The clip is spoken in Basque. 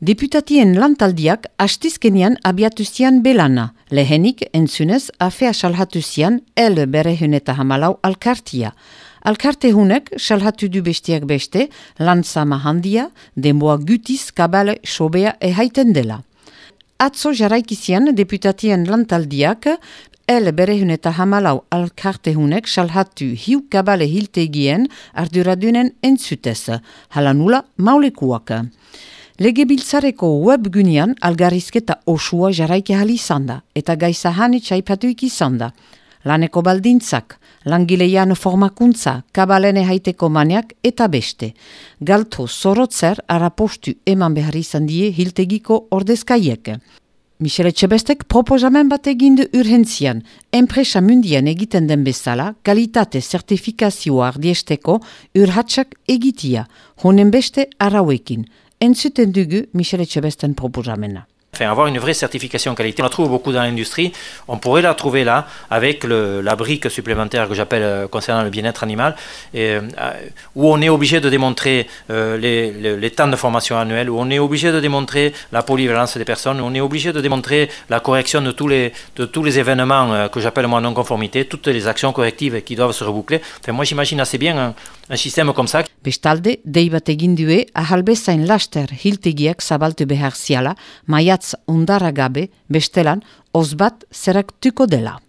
Deputatien lantaldiak hastizkenian abiatuzian belana. Lehenik, entzunez, afea salhatuzian el berehun eta hamalau alkartia. Alkarte hunek salhatu du bestiak beste, lantzama handia, denboa gutiz kabale sobea ehaiten dela. Atzo jaraikizian deputatien lantaldiak, el berehun eta hamalau alkarte hunek salhatu hiu kabale hiltegien arduradunen entzutez, halanula maulekuak. Legebiltzareko webgunean algarizketa osua jaraike izan da, eta gaizahani txaipatuik izan da. Laneko baldintzak, langileian formakuntza, kabalene haiteko maneak eta beste. Galto zorotzer arapostu eman behar izan die hiltegiko ordezkaiek. Michele Txebestek proposamen bat egin du urhentzian, enpresa mundian egiten den bezala, kalitate zertifikazioa ardiesteko urhatsak egitia, honen beste arauekin. Entzuten dugu Michel Etxebesten proposamena. Avoir une vraie certification qualité. On la trouve beaucoup dans l'industrie. On pourrait la trouver là avec la brique supplémentaire que j'appelle euh, concernant le bien-être animal, euh, où on est obligé de démontrer euh, les, temps de formation annuels, où on est obligé de démontrer la polyvalence des personnes, où on est obligé de démontrer la correction de tous les, événements que j'appelle moi non-conformité, toutes les actions correctives qui doivent se reboucler. Moi, j'imagine assez bien un, système comme ça. Undara gabe, bestelan, ozbat zeraktuko dela.